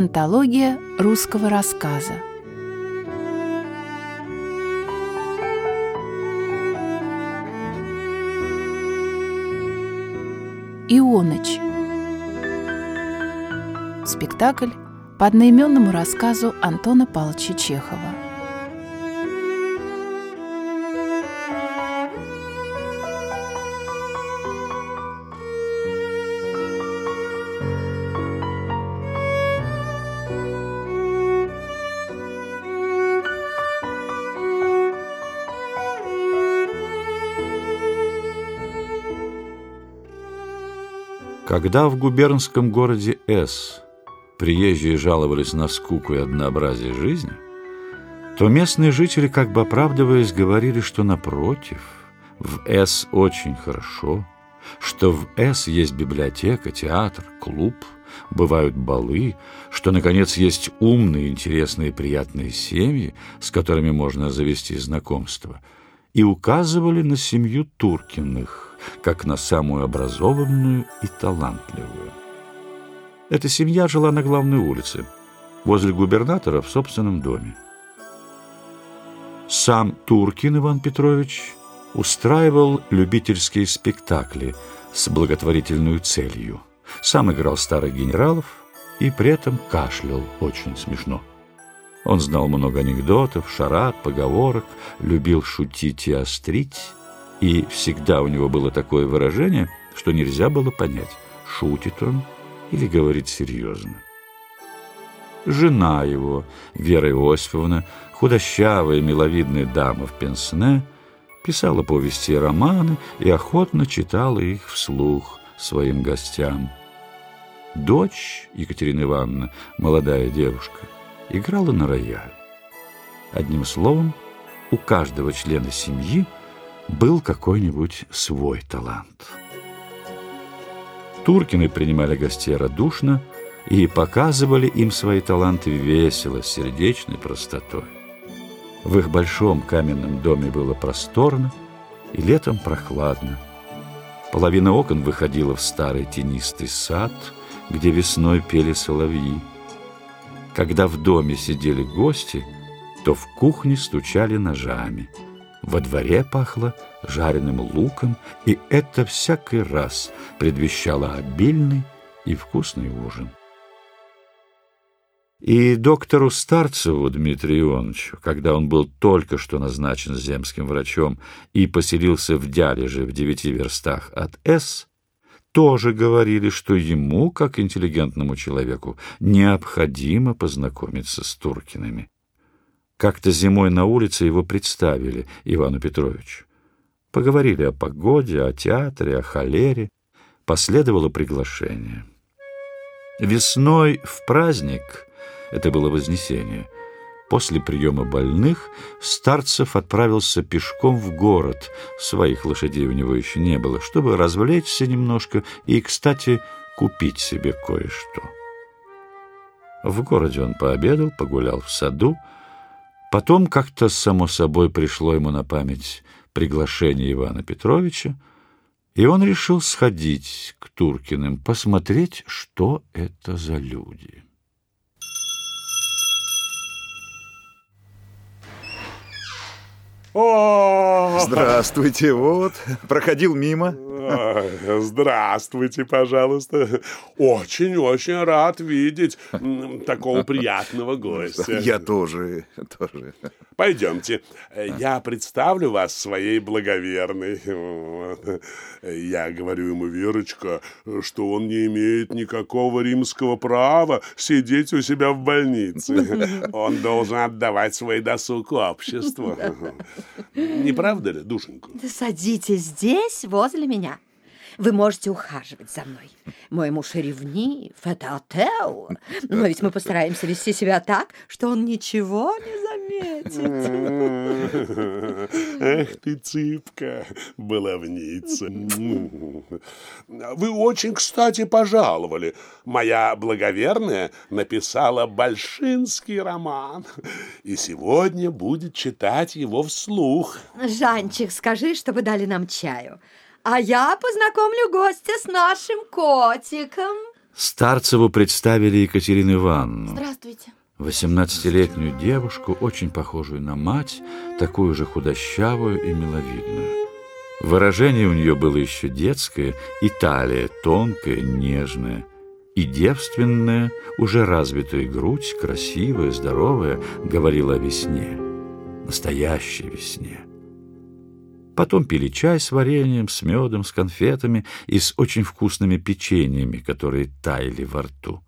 Антология русского рассказа. Ионыч. Спектакль по одноименному рассказу Антона Павловича Чехова. Когда в губернском городе С приезжие жаловались на скуку и однообразие жизни, то местные жители, как бы оправдываясь, говорили, что напротив, в С очень хорошо, что в С есть библиотека, театр, клуб, бывают балы, что, наконец, есть умные, интересные, приятные семьи, с которыми можно завести знакомство, и указывали на семью Туркиных – как на самую образованную и талантливую. Эта семья жила на главной улице, возле губернатора в собственном доме. Сам Туркин Иван Петрович устраивал любительские спектакли с благотворительной целью. Сам играл старых генералов и при этом кашлял очень смешно. Он знал много анекдотов, шарат, поговорок, любил шутить и острить, и всегда у него было такое выражение, что нельзя было понять, шутит он или говорит серьезно. Жена его, Вера Иосифовна, худощавая, миловидная дама в пенсне, писала повести и романы и охотно читала их вслух своим гостям. Дочь Екатерина Ивановна, молодая девушка, играла на рояль. Одним словом, у каждого члена семьи – был какой-нибудь свой талант. Туркины принимали гостей радушно и показывали им свои таланты весело, с сердечной простотой. В их большом каменном доме было просторно и летом прохладно. Половина окон выходила в старый тенистый сад, где весной пели соловьи. Когда в доме сидели гости, то в кухне стучали ножами – во дворе пахло жареным луком, и это всякий раз предвещало обильный и вкусный ужин. И доктору Старцеву Дмитрию Ивановичу, когда он был только что назначен земским врачом и поселился в Дялеже в девяти верстах от С, тоже говорили, что ему, как интеллигентному человеку, необходимо познакомиться с Туркиными. Как-то зимой на улице его представили Ивану Петровичу. Поговорили о погоде, о театре, о холере. Последовало приглашение. Весной в праздник, это было Вознесение, после приема больных Старцев отправился пешком в город, своих лошадей у него еще не было, чтобы развлечься немножко и, кстати, купить себе кое-что. В городе он пообедал, погулял в саду, Потом как-то само собой пришло ему на память приглашение Ивана Петровича, и он решил сходить к Туркиным, посмотреть, что это за люди. О! Здравствуйте, вот, проходил мимо. Здравствуйте, пожалуйста. Очень-очень рад видеть такого приятного гостя. Я тоже, тоже. Пойдемте, я представлю вас своей благоверной. Я говорю ему, Верочка, что он не имеет никакого римского права сидеть у себя в больнице. Он должен отдавать свой досуг обществу. Не правда ли, душенька? Да садитесь здесь, возле меня. Вы можете ухаживать за мной. Мой муж ревнив, это отел. Но ведь мы постараемся вести себя так, что он ничего не заметит. Эх ты, цыпка, баловница. Вы очень, кстати, пожаловали. Моя благоверная написала большинский роман. И сегодня будет читать его вслух. Жанчик, скажи, чтобы дали нам чаю. А я познакомлю гостя с нашим котиком. Старцеву представили Екатерину Ивановну. Здравствуйте. Восемнадцатилетнюю девушку, очень похожую на мать, такую же худощавую и миловидную. Выражение у нее было еще детское, и талия тонкая, нежная, и девственная, уже развитая грудь, красивая, здоровая, говорила о весне, настоящей весне. Потом пили чай с вареньем, с медом, с конфетами и с очень вкусными печеньями, которые таяли во рту.